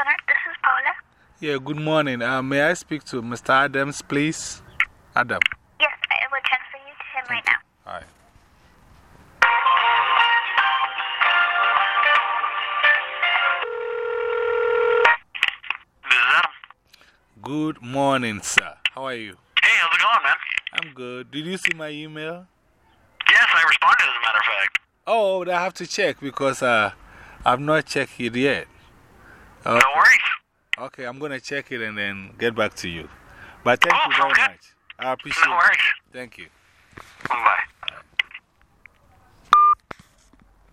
Center, this is Paula. Yeah, good morning. Uh, may I speak to Mr. Adams, please? Adam. Yes, I will transfer you to him right now. All right. This is Adam. Good morning, sir. How are you? Hey, how's it going, man? I'm good. Did you see my email? Yes, I responded, as a matter of fact. Oh, I have to check because uh, I've not checked it yet. Okay. No worries. Okay, I'm going to check it and then get back to you. But thank Oh, you very good. much. I appreciate No it. worries. Thank you. Bye.